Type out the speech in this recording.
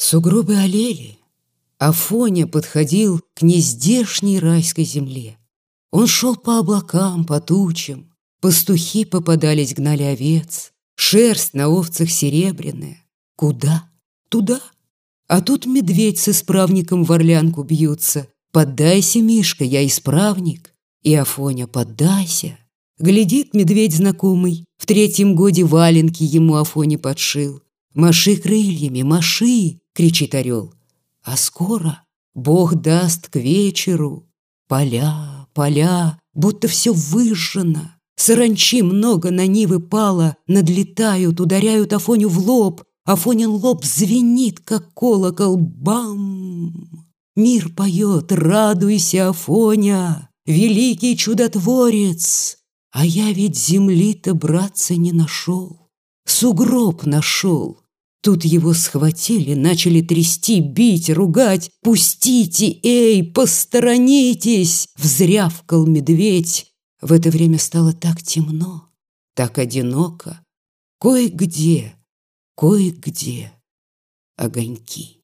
Сугробы олели. Афоня подходил к нездешней райской земле. Он шел по облакам, по тучам. Пастухи попадались, гнали овец. Шерсть на овцах серебряная. Куда? Туда. А тут медведь с исправником в орлянку бьются. Поддайся, Мишка, я исправник. И Афоня, поддайся. Глядит медведь знакомый, в третьем годе валенки ему Афоне подшил. «Маши крыльями, маши!» — кричит орел. А скоро, Бог даст к вечеру, поля, поля, будто все выжжено. Саранчи много на нивы пало, надлетают, ударяют Афоню в лоб. Афонин лоб звенит, как колокол, бам! Мир поет, радуйся, Афоня, великий чудотворец. А я ведь земли-то, братца, не нашел, сугроб нашел. Тут его схватили, начали трясти, бить, ругать. «Пустите, эй, посторонитесь!» Взрявкал медведь. В это время стало так темно, так одиноко. Кое-где, кое-где огоньки.